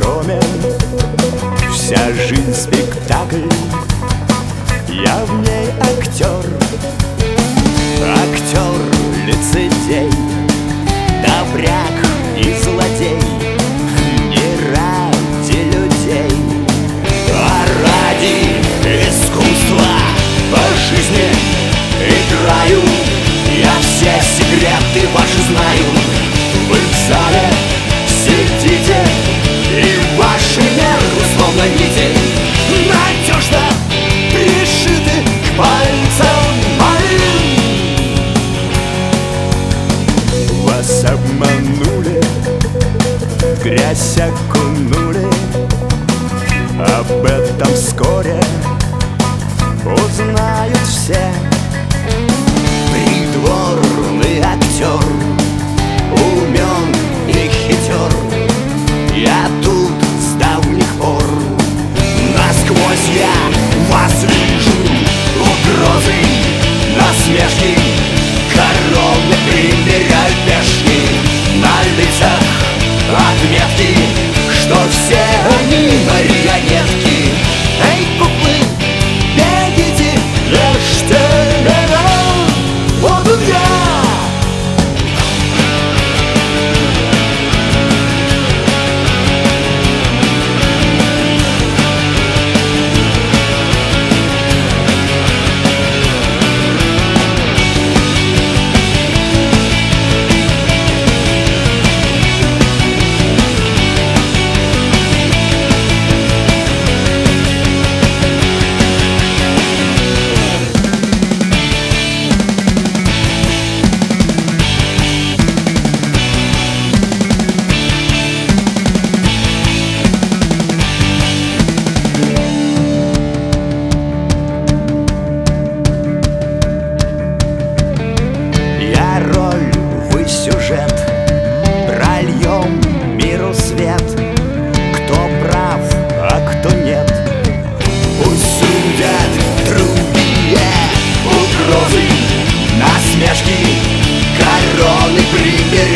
доме Вся жизнь спектакль Я в ней актер. Актер, лицедей Добряк и злодей Не ради людей А ради искусства. По жизни играю Я все секреты ваши знаю. Вы в зале сидите нити Надежно пришиты к пальцам моим. Вас обманули, грязь окунули. Об этом вскоре узнают все миру свет. Кто прав, а кто нет. Пусть судят другие Угрозы, насмешки Короны примеряют